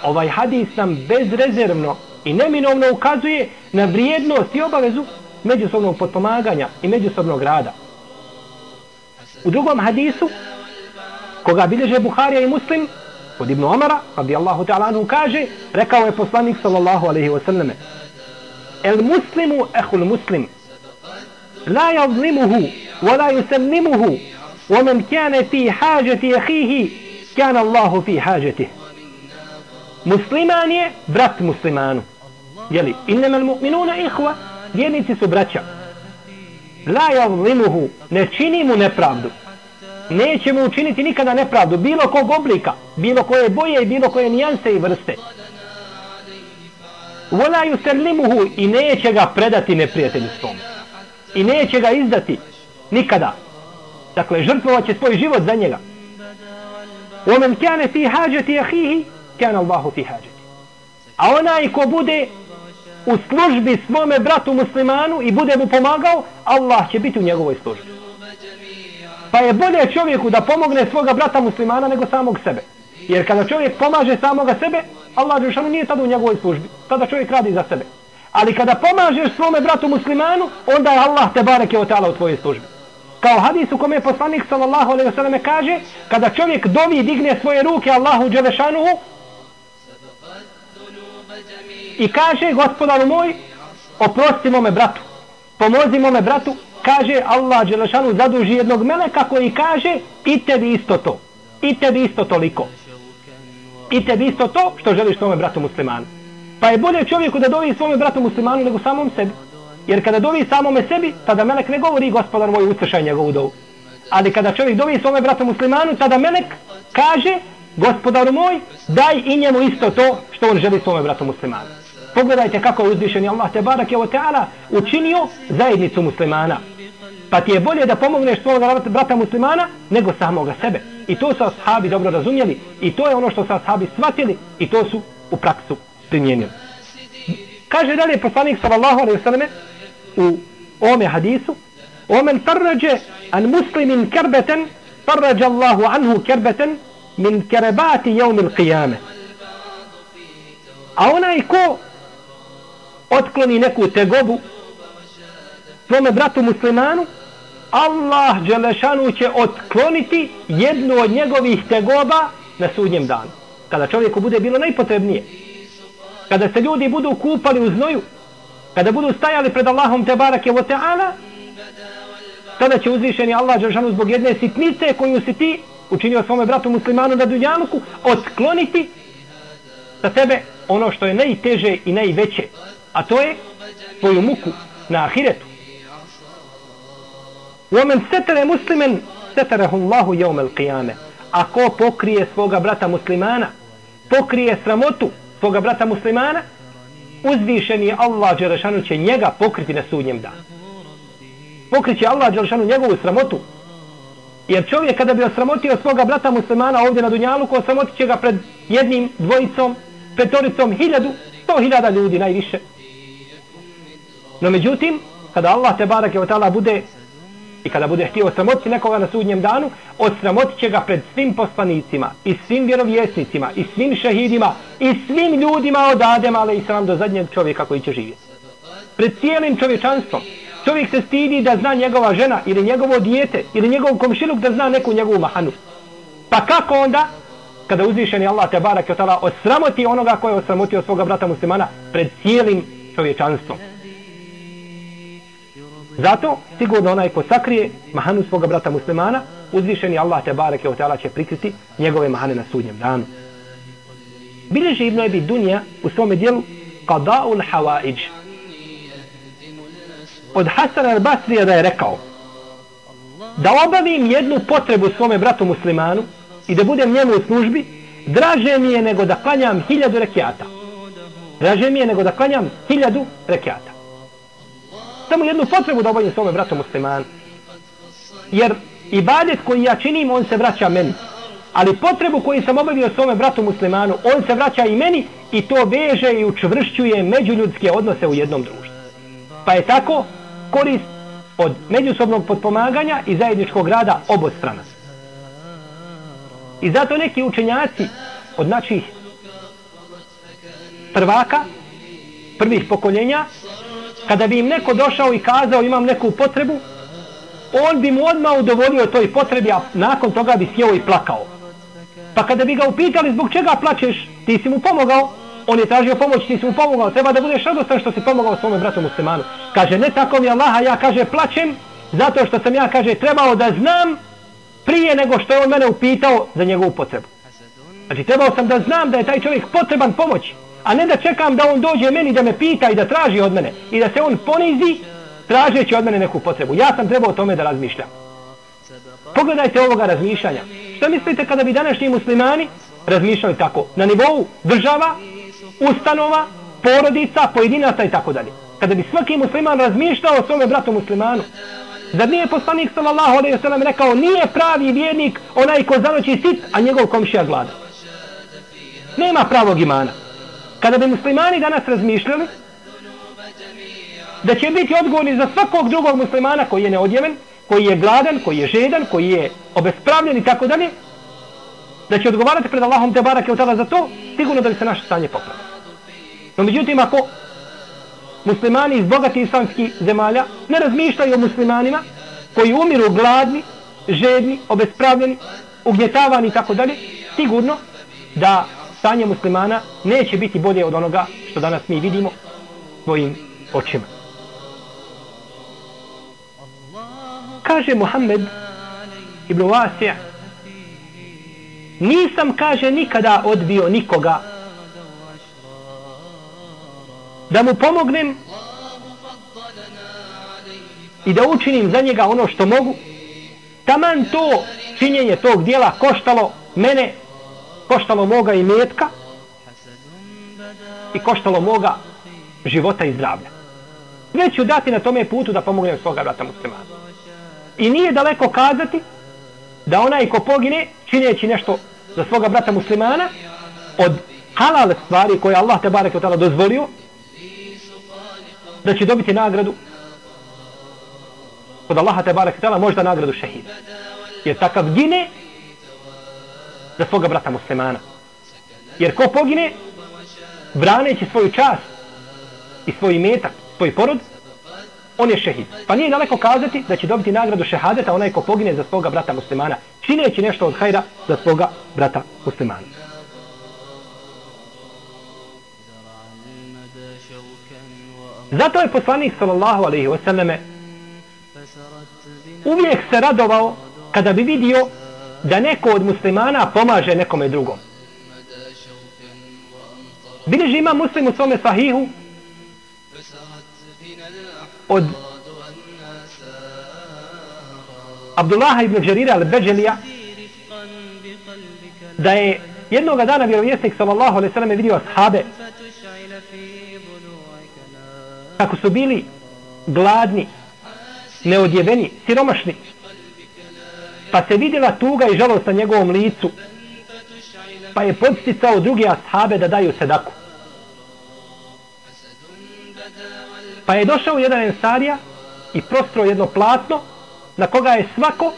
ovaj hadis nam bezrezervno i neminovno ukazuje na vrijednost i obavezu međusobnog potpomaganja i međusobnog rada. U drugom hadisu, koga bilježe Buharija i Muslim, Od Ibnu Omara, radijallahu ta'ala anhu, kaže, rekao je poslanik sallallahu alaihi wa sallame, El muslimu ehul muslim, la yazlimuhu, wa la yusallimuhu, wa man kane fi hađeti ehihi, kane Allahu fi hađetih. Musliman je brat muslimanu. Jeli, innama mu'minuna ihva, vjernici su braća. La yazlimuhu, ne čini mu nepravdu neće mu učiniti nikada nepravdu, bilo kog oblika, bilo koje boje i bilo koje nijanse i vrste. Vola yusallimuhu i neće ga predati neprijatelju svom. I neće ga izdati nikada. Dakle, žrtvovat će svoj život za njega. Omen kjane fi hađeti ahihi, kjane Allahu fi hađeti. A onaj ko bude u službi svome bratu muslimanu i bude mu pomagao, Allah će biti u njegovoj službi. Pa je bolje čovjeku da pomogne svoga brata muslimana nego samog sebe. Jer kada čovjek pomaže samoga sebe, Allah Đelšanu nije tada u njegovoj službi. Tada čovjek radi za sebe. Ali kada pomažeš svome bratu muslimanu, onda je Allah te bareke otala u tvojoj službi. Kao hadis u kome je poslanik sallallahu alaihi wasallam kaže, kada čovjek dovi digne svoje ruke Allahu Đelešanuhu i kaže, gospodaru moj, oprosti mome bratu, pomozi mome bratu, kaže Allah Đelešanu zaduži jednog meleka koji kaže i tebi isto to. I tebi isto toliko. I tebi isto to što želiš svome bratu muslimanu. Pa je bolje čovjeku da dovi svome bratu muslimanu nego samom sebi. Jer kada dovi samome sebi, tada melek ne govori gospodar moj usršaj njegovu dovu. Ali kada čovjek dovi svome bratu muslimanu, tada melek kaže gospodaru moj, daj i njemu isto to što on želi svome bratu muslimanu. Pogledajte kako je uzvišen Allah te barak je o učinio zajednicu muslimana. Pa ti je bolje da pomogneš svog brata muslimana nego samoga sebe. I to su ashabi dobro razumjeli. I to je ono što su ashabi shvatili i to su u praksu primijenili. Kaže dalje poslanik sallallahu alaihi sallam u ome hadisu Omen farrađe an muslimin kerbeten farrađe Allahu anhu kerbeten min kerebati jevmil qiyame. A onaj ko otkloni neku tegobu svome bratu muslimanu, Allah Đelešanu će otkloniti jednu od njegovih tegoba na sudnjem danu. Kada čovjeku bude bilo najpotrebnije. Kada se ljudi budu kupali u znoju, kada budu stajali pred Allahom te barake o teala, tada će uzvišeni Allah Đelešanu zbog jedne sitnice koju si ti učinio svome bratu muslimanu na dunjanuku, otkloniti sa tebe ono što je najteže i najveće, a to je svoju muku na ahiretu. Omen setere muslimen, setere Allahu jeum el qiyame. Ako pokrije svoga brata muslimana, pokrije sramotu svoga brata muslimana, uzvišen je Allah Đerašanu će njega pokriti na sudnjem danu. Pokrit će Allah Đerašanu njegovu sramotu. Jer čovjek kada bi osramotio svoga brata muslimana ovdje na Dunjalu, ko osramotit će ga pred jednim dvojicom, petoricom, hiljadu, sto hiljada ljudi najviše, no međutim kada Allah te barake od bude I kada bude htio sramotiti nekoga na sudnjem danu, osramotit će ga pred svim poslanicima i svim vjerovjesnicima i svim šehidima i svim ljudima od Adema, ali i sam do zadnjeg čovjeka koji će živjeti. Pred cijelim čovječanstvom. Čovjek se stidi da zna njegova žena ili njegovo dijete ili njegov komšiluk da zna neku njegovu mahanu. Pa kako onda, kada uzvišeni Allah te barak osramoti onoga koji je osramotio svoga brata muslimana pred cijelim čovječanstvom. Zato, sigurno onaj ko sakrije mahanu svoga brata muslimana, uzvišeni Allah te bareke od će prikriti njegove mahane na sudnjem danu. Bileži Ibn Ebi Dunja u svome dijelu Qada'ul Hawaij. Od Hasan al-Basrija da je rekao da obavim jednu potrebu svome bratu muslimanu i da budem njemu u službi, draže mi je nego da klanjam hiljadu rekiata. Draže mi je nego da klanjam hiljadu rekiata samo jednu potrebu da obavim svome bratu musliman. Jer ibadet koji ja činim, on se vraća meni. Ali potrebu koju sam obavio svome bratu muslimanu, on se vraća i meni i to veže i učvršćuje međuljudske odnose u jednom društvu. Pa je tako korist od međusobnog potpomaganja i zajedničkog rada obostrana. I zato neki učenjaci od naših prvaka, prvih pokoljenja, kada bi im neko došao i kazao imam neku potrebu, on bi mu odmah udovolio toj potrebi, a nakon toga bi sjeo i plakao. Pa kada bi ga upitali zbog čega plačeš, ti si mu pomogao, on je tražio pomoć, ti si mu pomogao, treba da budeš radostan što si pomogao svome bratu muslimanu. Kaže, ne tako mi Allaha, ja kaže, plačem, zato što sam ja, kaže, trebao da znam prije nego što je on mene upitao za njegovu potrebu. Znači, trebao sam da znam da je taj čovjek potreban pomoć, a ne da čekam da on dođe meni da me pita i da traži od mene i da se on ponizi tražeći od mene neku potrebu. Ja sam trebao o tome da razmišljam. Pogledajte ovoga razmišljanja. Što mislite kada bi današnji muslimani razmišljali tako? Na nivou država, ustanova, porodica, pojedinaca i tako dalje. Kada bi svaki musliman razmišljao o svome bratu muslimanu, Zar nije poslanik sallallahu alejhi ve sellem rekao nije pravi vjernik onaj ko zanoći sit, a njegov komšija glada. Nema pravog imana. Kada bi muslimani danas razmišljali da će biti odgovorni za svakog drugog muslimana koji je neodjeven, koji je gladan, koji je žedan, koji je obespravljen i tako dalje, da će odgovarati pred Allahom te barake od tada za to, sigurno da bi se naše stanje popravilo. No međutim, ako muslimani iz bogatih islamskih zemalja ne razmišljaju o muslimanima koji umiru gladni, žedni, obespravljeni, ugnjetavani i tako dalje, sigurno da stanje muslimana neće biti bolje od onoga što danas mi vidimo svojim očima. Kaže Muhammed ibn Wasija nisam, kaže, nikada odbio nikoga da mu pomognem i da učinim za njega ono što mogu taman to činjenje tog dijela koštalo mene koštalo moga i metka i koštalo moga života i zdravlja. Već ću dati na tome putu da pomognem svoga brata muslimana. I nije daleko kazati da onaj ko pogine čineći nešto za svoga brata muslimana od halal stvari koje Allah te barek dozvolio da će dobiti nagradu kod Allaha te barek tada možda nagradu šehida. Jer takav gine za svoga brata muslimana. Jer ko pogine braneći svoju čast i svoj metak, svoj porod on je šehid. Pa nije daleko kazati da će dobiti nagradu šehadeta onaj ko pogine za svoga brata muslimana čineći nešto od hajra za svoga brata muslimana. Zato je poslanik sallallahu alaihi wasallame uvijek se radovao kada bi vidio da neko od muslimana pomaže nekome drugom. Bileži ima muslim u svome sahihu od Abdullaha ibn Đarira al-Beđelija da je jednoga dana vjerovjesnik sallallahu alaihi sallam vidio ashabe kako su bili gladni, neodjeveni, siromašni, pa se vidjela tuga i žalost na njegovom licu, pa je podsticao drugi ashabe da daju sedaku. Pa je došao jedan ensarija i prostro jedno platno na koga je svako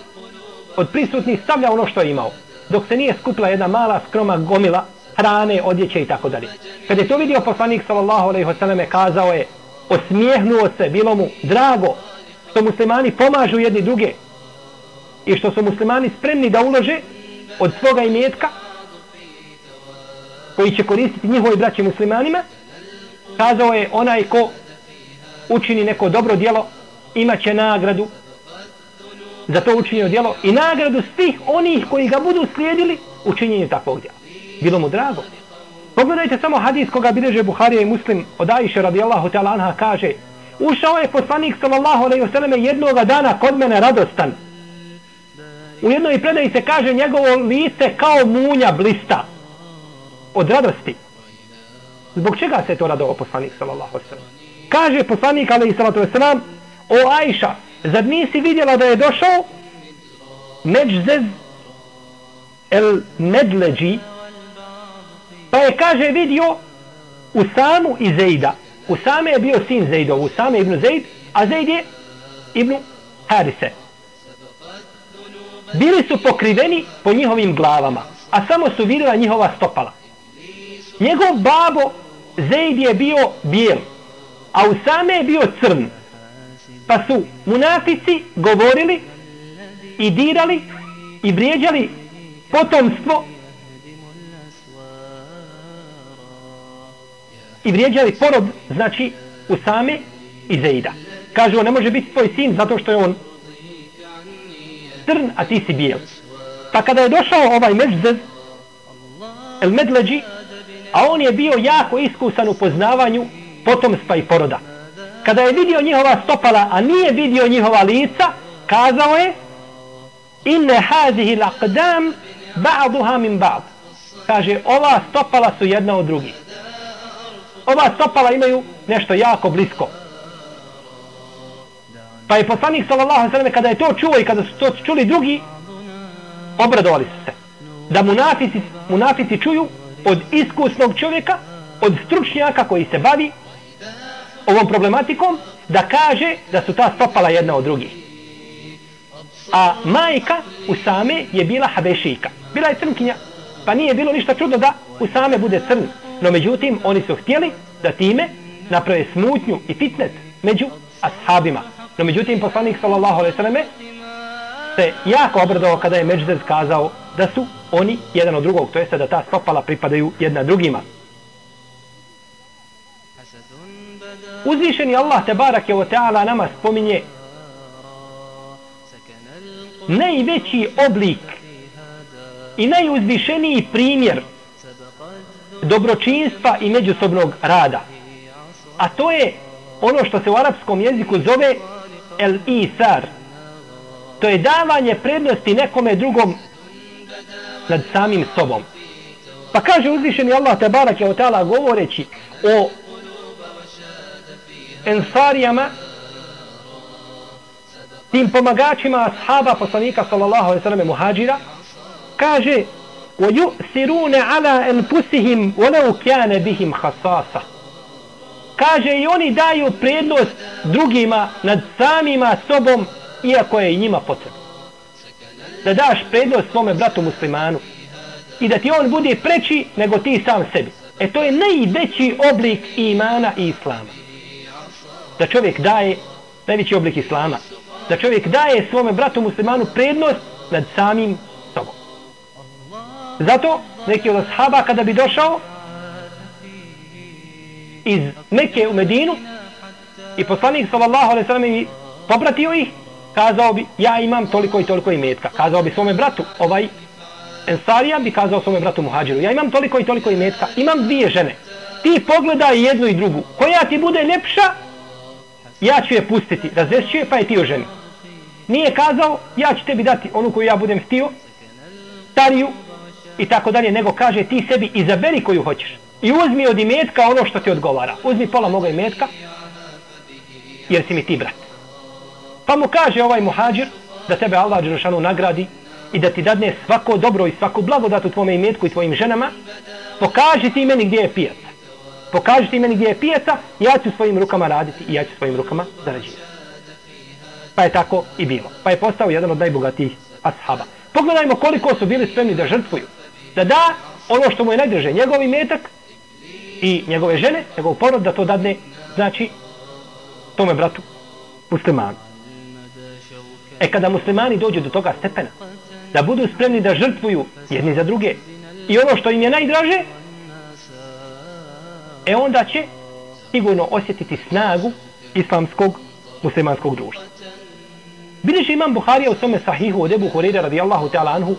od prisutnih stavljao ono što je imao. Dok se nije skupila jedna mala skroma gomila hrane, odjeće i tako dalje. Kad je to vidio poslanik sallallahu alejhi ve selleme kazao je osmijehnuo se, bilo mu drago što muslimani pomažu jedni druge i što su muslimani spremni da ulože od svoga imetka koji će koristiti njihovi braći muslimanima kazao je onaj ko učini neko dobro djelo imaće nagradu za to učinjeno djelo i nagradu svih onih koji ga budu slijedili učinjenje takvog djela. Bilo mu drago. Pogledajte samo hadis koga bileže Buharija i Muslim od Aisha radijallahu ta'ala anha kaže Ušao je poslanik sallallahu alaihi wasallam jednoga dana kod mene radostan. U jednoj predaji se kaže njegovo lice kao munja blista od radosti. Zbog čega se to radovao poslanik sallallahu sallam? wasallam? Kaže poslanik alaihi sallatu wasallam O Ajša, zad nisi vidjela da je došao Međzez el Medleđi Pa je, kaže, vidio Usamu i Zejda. Usame je bio sin Zejdov, Usame ibn Zejd, a Zejd je ibn Harise bili su pokriveni po njihovim glavama, a samo su vidjela njihova stopala. Njegov babo Zaid je bio bijel, a Usame je bio crn. Pa su munafici govorili i dirali i vrijeđali potomstvo i vrijeđali porod, znači Usame i Zaida. Kažu, ne može biti tvoj sin zato što je on crn, a ti si bijel. Pa kada je došao ovaj Međzez, El Medleđi, a on je bio jako iskusan u poznavanju potomstva i poroda. Kada je vidio njihova stopala, a nije vidio njihova lica, kazao je inne hazihi laqdam ba'duha min ba'd. Kaže, ova stopala su jedna od drugih. Ova stopala imaju nešto jako blisko. Pa je poslanik sallallahu alejhi ve sellem kada je to čuo i kada su to čuli drugi obradovali su se. Da munafici, munafici čuju od iskusnog čovjeka, od stručnjaka koji se bavi ovom problematikom, da kaže da su ta stopala jedna od drugih. A majka Usame je bila habešika. Bila je crnkinja, pa nije bilo ništa čudno da Usame bude crn. No međutim, oni su htjeli da time naprave smutnju i fitnet među ashabima. No međutim, poslanik sallallahu alaihi sallame se jako obradao kada je Međdez kazao da su oni jedan od drugog, to jeste da ta stopala pripadaju jedna drugima. Uzvišeni Allah te barak je o teala nama spominje najveći oblik i najuzvišeniji primjer dobročinstva i međusobnog rada. A to je ono što se u arapskom jeziku zove el isar. To je davanje prednosti nekome drugom nad samim sobom. Pa kaže uzvišeni Allah te barak je o tala govoreći o ensarijama tim pomagačima ashaba poslanika sallallahu alaihi sallam muhađira kaže وَيُؤْسِرُونَ عَلَىٰ أَنْفُسِهِمْ وَلَوْ كَانَ بِهِمْ خَصَاصًا kaže i oni daju prednost drugima nad samima sobom iako je i njima potrebno. Da daš prednost svome bratu muslimanu. I da ti on bude preći nego ti sam sebi. E to je najveći oblik imana i islama. Da čovjek daje najveći oblik islama. Da čovjek daje svome bratu muslimanu prednost nad samim sobom. Zato neki od ashaba kada bi došao iz Mekke u Medinu i poslanik sallallahu alejhi ve sellem popratio ih kazao bi ja imam toliko i toliko imetka. Kazao bi svome bratu ovaj Ensarija bi kazao svome bratu Muhađiru ja imam toliko i toliko imetka imam dvije žene. Ti pogledaj jednu i drugu. Koja ti bude ljepša ja ću je pustiti. Razvešću je pa je ti o ženi nije kazao ja ću tebi dati onu koju ja budem htio stariju i tako dalje nego kaže ti sebi izaberi koju hoćeš. I uzmi od imetka ono što ti odgovara. Uzmi pola moga imetka, jer si mi ti brat. Pa mu kaže ovaj muhađir da tebe Allah Đerušanu nagradi i da ti dadne svako dobro i svaku blagodat u tvome imetku i tvojim ženama. Pokaži ti meni gdje je pijaca. Pokaži ti meni gdje je pijaca, ja ću svojim rukama raditi i ja ću svojim rukama zarađivati. Pa je tako i bilo. Pa je postao jedan od najbogatijih ashaba. Pogledajmo koliko su bili spremni da žrtvuju. Da da ono što mu je najdrže, njegov imetak i njegove žene, njegov porod da to dadne, znači, tome bratu muslimanu. E kada muslimani dođu do toga stepena, da budu spremni da žrtvuju jedni za druge i ono što im je najdraže, e onda će sigurno osjetiti snagu islamskog muslimanskog društva. Vidiš imam Buharija u svome sahihu od Ebu Hurira radijallahu ta'ala anhu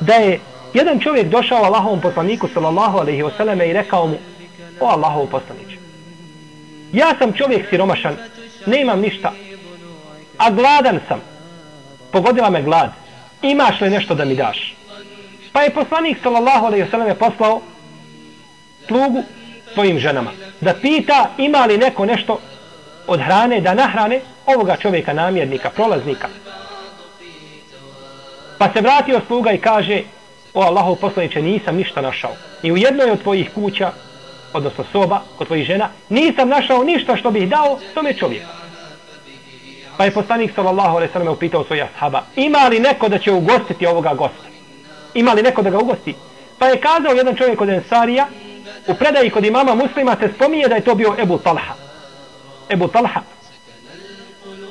da je jedan čovjek došao Allahovom poslaniku sallallahu alaihi wasallam i rekao mu o Allahov poslanić ja sam čovjek siromašan ne imam ništa a gladan sam. Pogodila me glad imaš li nešto da mi daš? Pa je poslanik sallallahu alaihi wasallam poslao slugu svojim ženama da pita ima li neko nešto od hrane da nahrane ovoga čovjeka namjernika, prolaznika. Pa se vratio sluga i kaže o Allahov poslaniče, nisam ništa našao. I u jednoj od tvojih kuća, odnosno soba, kod tvojih žena, nisam našao ništa što bih dao tome čovjeku. Pa je poslanik sallallahu alejhi ve sellem upitao svoja ashaba: "Ima li neko da će ugostiti ovoga gosta? Ima li neko da ga ugosti?" Pa je kazao jedan čovjek od Ensarija, u predaji kod imama Muslima se spominje da je to bio Ebu Talha. Ebu Talha.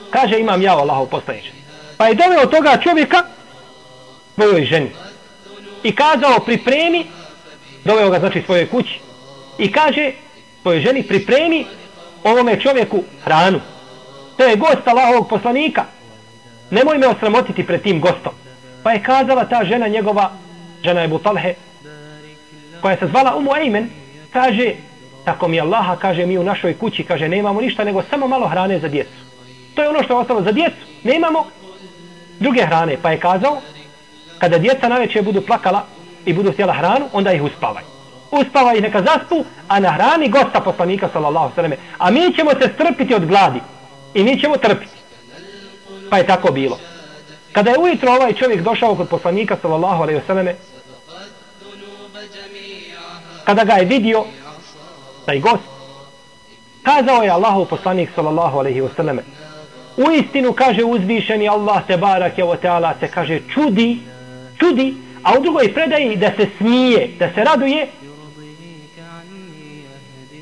Kaže imam ja Allahov poslaniče. Pa je doveo toga čovjeka svojoj ženi i kazao pripremi doveo ga znači svojoj kući i kaže svojoj ženi pripremi ovome čovjeku hranu. To je gost Allahovog poslanika. Nemoj me osramotiti pred tim gostom. Pa je kazala ta žena njegova, žena je Butalhe, koja se zvala Umu Ejmen, kaže, tako mi Allaha, kaže mi u našoj kući, kaže, nemamo ništa nego samo malo hrane za djecu. To je ono što je ostalo za djecu. Nemamo druge hrane. Pa je kazao, kada djeca na večer budu plakala i budu htjela hranu, onda ih uspavaj. Uspavaj neka zaspu, a na hrani gosta poslanika, sallallahu sallam. A mi ćemo se strpiti od gladi. I mi ćemo trpiti. Pa je tako bilo. Kada je ujutro ovaj čovjek došao kod poslanika, sallallahu alaihi sallam, kada ga je vidio, taj gost, kazao je Allahov poslanik, sallallahu alaihi sallam, u istinu kaže uzvišeni Allah te barak je o teala se kaže čudi čudi a u drugoj predaji da se smije da se raduje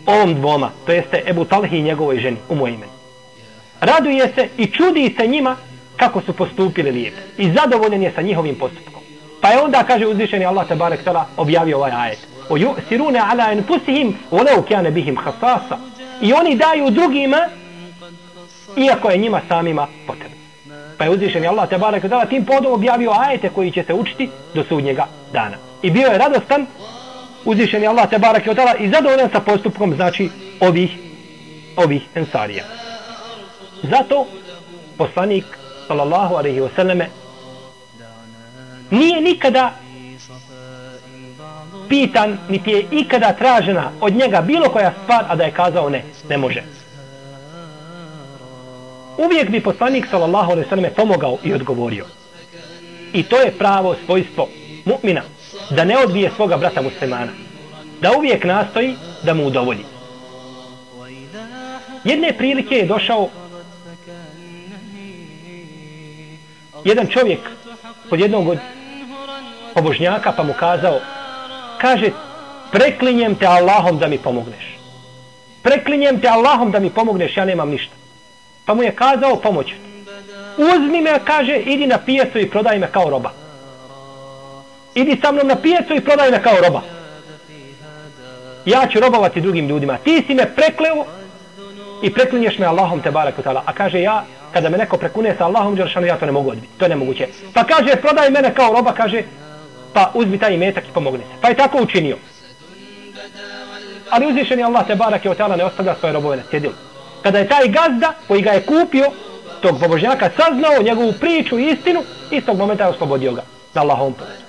ovom dvoma to jeste Ebu Talhi i njegovoj ženi u moj ime. Raduje se i čudi se njima kako su postupili lijepo i zadovoljen je sa njihovim postupkom. Pa je onda kaže uzvišeni Allah tabarek tala objavio ovaj ajet. O ju sirune ala enfusihim voleu kjane bihim hasasa i oni daju drugima iako je njima samima potrebno. Pa je uzvišen Allah te barek dala tim podom objavio ajete koji će se učiti do sudnjega dana. I bio je radostan uzvišen Allah te barek dala i zadovoljan sa postupkom znači ovih ovih ensarija. Zato poslanik sallallahu alejhi ve selleme nije nikada pitan niti je ikada tražena od njega bilo koja stvar a da je kazao ne, ne može uvijek bi poslanik sallallahu alejhi ve selleme pomogao i odgovorio. I to je pravo svojstvo mu'mina da ne odbije svoga brata muslimana. Da uvijek nastoji da mu udovolji. Jedne prilike je došao jedan čovjek pod jednog od pobožnjaka pa mu kazao kaže preklinjem te Allahom da mi pomogneš. Preklinjem te Allahom da mi pomogneš, ja nemam ništa. Pa mu je kazao pomoć. Uzmi me, kaže, idi na pijecu i prodaj me kao roba. Idi sa mnom na pijecu i prodaj me kao roba. Ja ću robovati drugim ljudima. Ti si me prekleo i preklinješ me Allahom te barak A kaže ja, kada me neko prekune sa Allahom, Đeršanu, ja to ne mogu odbiti. To je nemoguće. Pa kaže, prodaj mene kao roba, kaže, pa uzmi taj imetak i pomogni se. Pa je tako učinio. Ali uzvišen je Allah te barak je ne ostavlja svoje robove na cjedilu kada je taj gazda koji ga je kupio tog pobožnjaka saznao njegovu priču i istinu istog momenta je oslobodio ga na Allahom putu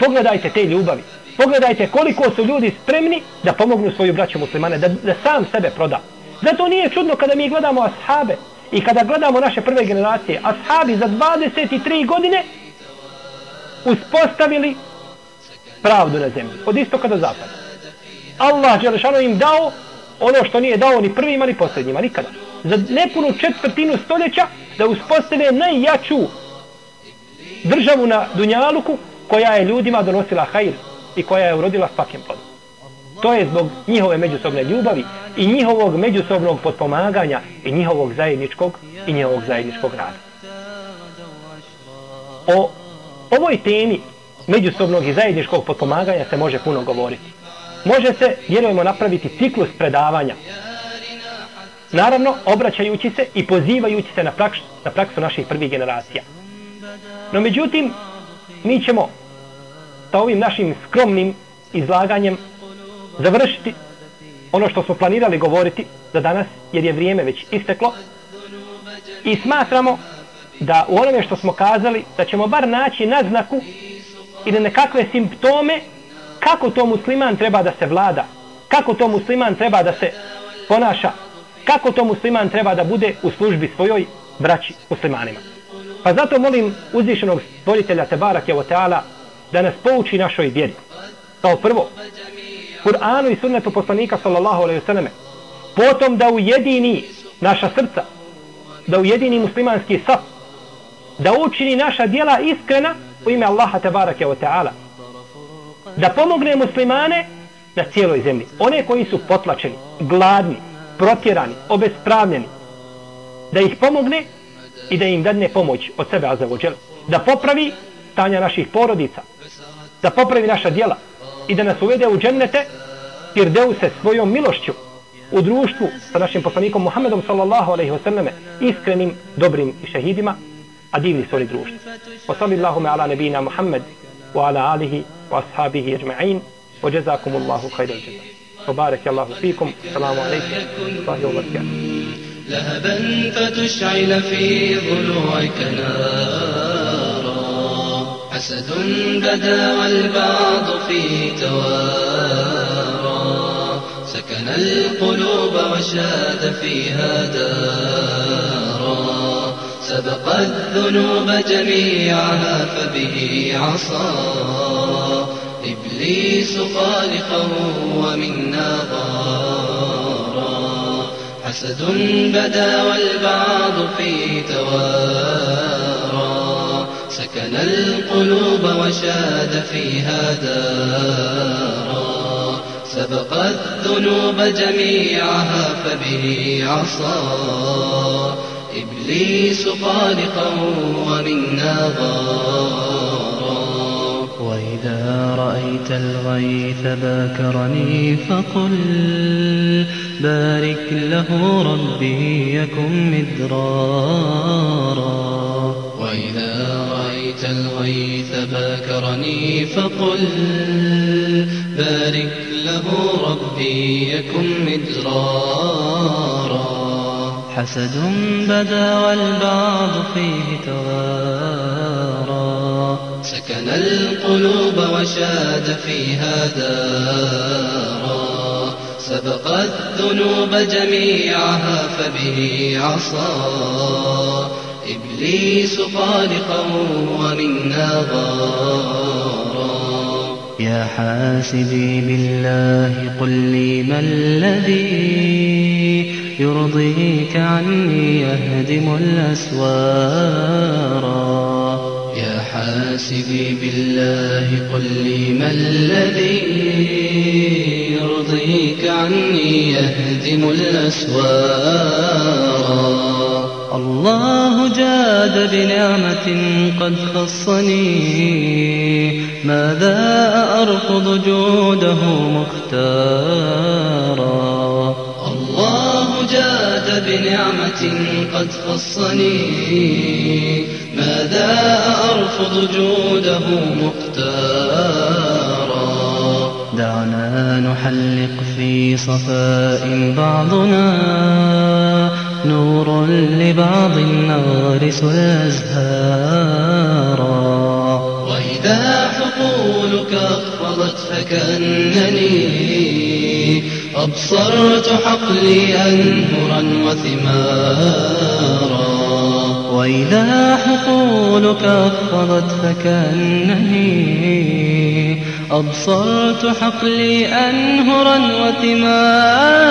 pogledajte te ljubavi. Pogledajte koliko su ljudi spremni da pomognu svoju braću muslimane da, da sam sebe proda. Zato nije čudno kada mi gledamo ashabe i kada gledamo naše prve generacije? Ashabi za 23 godine uspostavili pravdu na zemlji od istoka do zapada. Allah Đelešano im dao ono što nije dao ni prvima ni posljednjima, nikada. Za nepunu četvrtinu stoljeća da uspostave najjaču državu na Dunjaluku koja je ljudima donosila hajr i koja je urodila svakim plodom. To je zbog njihove međusobne ljubavi i njihovog međusobnog potpomaganja i njihovog zajedničkog i njihovog zajedničkog rada. O ovoj temi međusobnog i zajedničkog potpomaganja se može puno govoriti može se, vjerujemo, napraviti ciklus predavanja. Naravno, obraćajući se i pozivajući se na praksu, na praksu naših prvih generacija. No, međutim, mi ćemo sa ovim našim skromnim izlaganjem završiti ono što smo planirali govoriti za danas, jer je vrijeme već isteklo. I smatramo da u onome što smo kazali, da ćemo bar naći naznaku ili nekakve simptome kako to musliman treba da se vlada, kako to musliman treba da se ponaša, kako to musliman treba da bude u službi svojoj braći muslimanima. Pa zato molim uzvišenog stvoritelja Tebarak je Teala da nas pouči našoj vjeri. Kao prvo, Kur'anu i sunnetu poslanika sallallahu alaihi sallam, potom da ujedini naša srca, da ujedini muslimanski saf, da učini naša dijela iskrena u ime Allaha Tebarak je Ta'ala da pomogne muslimane na cijeloj zemlji. One koji su potlačeni, gladni, protjerani, obespravljeni, da ih pomogne i da im dadne pomoć od sebe azzavođel. Da popravi stanja naših porodica, da popravi naša djela i da nas uvede u džennete Firdeuse svojom milošću u društvu sa našim poslanikom Muhammedom sallallahu alaihi wasallam iskrenim, dobrim i šehidima, a divni su oni društvo. Wa sallallahu ala nebina Muhammed wa ala alihi وأصحابه أجمعين. وجزاكم الله خير الجزاء. وبارك الله فيكم. السلام عليكم الله وبركاته.
لهبا فتشعل في ضلوعك نارا. حسد بدا والبعض في توارى سكن القلوب وشاد فيها دارا. سبق الذنوب جميعها فبه عصى. إبليس خالقه ومنا ضارا. حسد بدا والبعض في توارا. سكن القلوب وشاد فيها دارا. سبق الذنوب جميعها فبه عصى. إبليس خالقا ومنا ضارا
وإذا رأيت الغيث باكرني فقل بارك له ربي يكن مدرارا.
وإذا رأيت الغيث باكرني فقل بارك له ربي يكن مدرارا.
حسد بدا والبعض فيه توارا
سكن القلوب وشاد فيها دارا. سبق الذنوب جميعها فبه عصى إبليس خالقا ومنا ضارا.
يا حاسبي بالله قل لي ما الذي يرضيك عني يهدم الأسوارا
يا حاسبي بالله قل لي ما الذي يرضيك عني يهدم الأسوار.
الله جاد بنعمة قد خصني. ماذا أرفض جوده مختارا؟
بنعمة قد خصني. ماذا أرفض جوده مختارا
دعنا نحلق في صفاء بعضنا. نور لبعض نغرس الأزهارا
وإذا حقولك أخفضت فكأنني أبصرت حقلي أنهرا وثمارا.
وإذا حقولك أخفضت فكأنني أبصرت حقلي أنهرا وثمارا.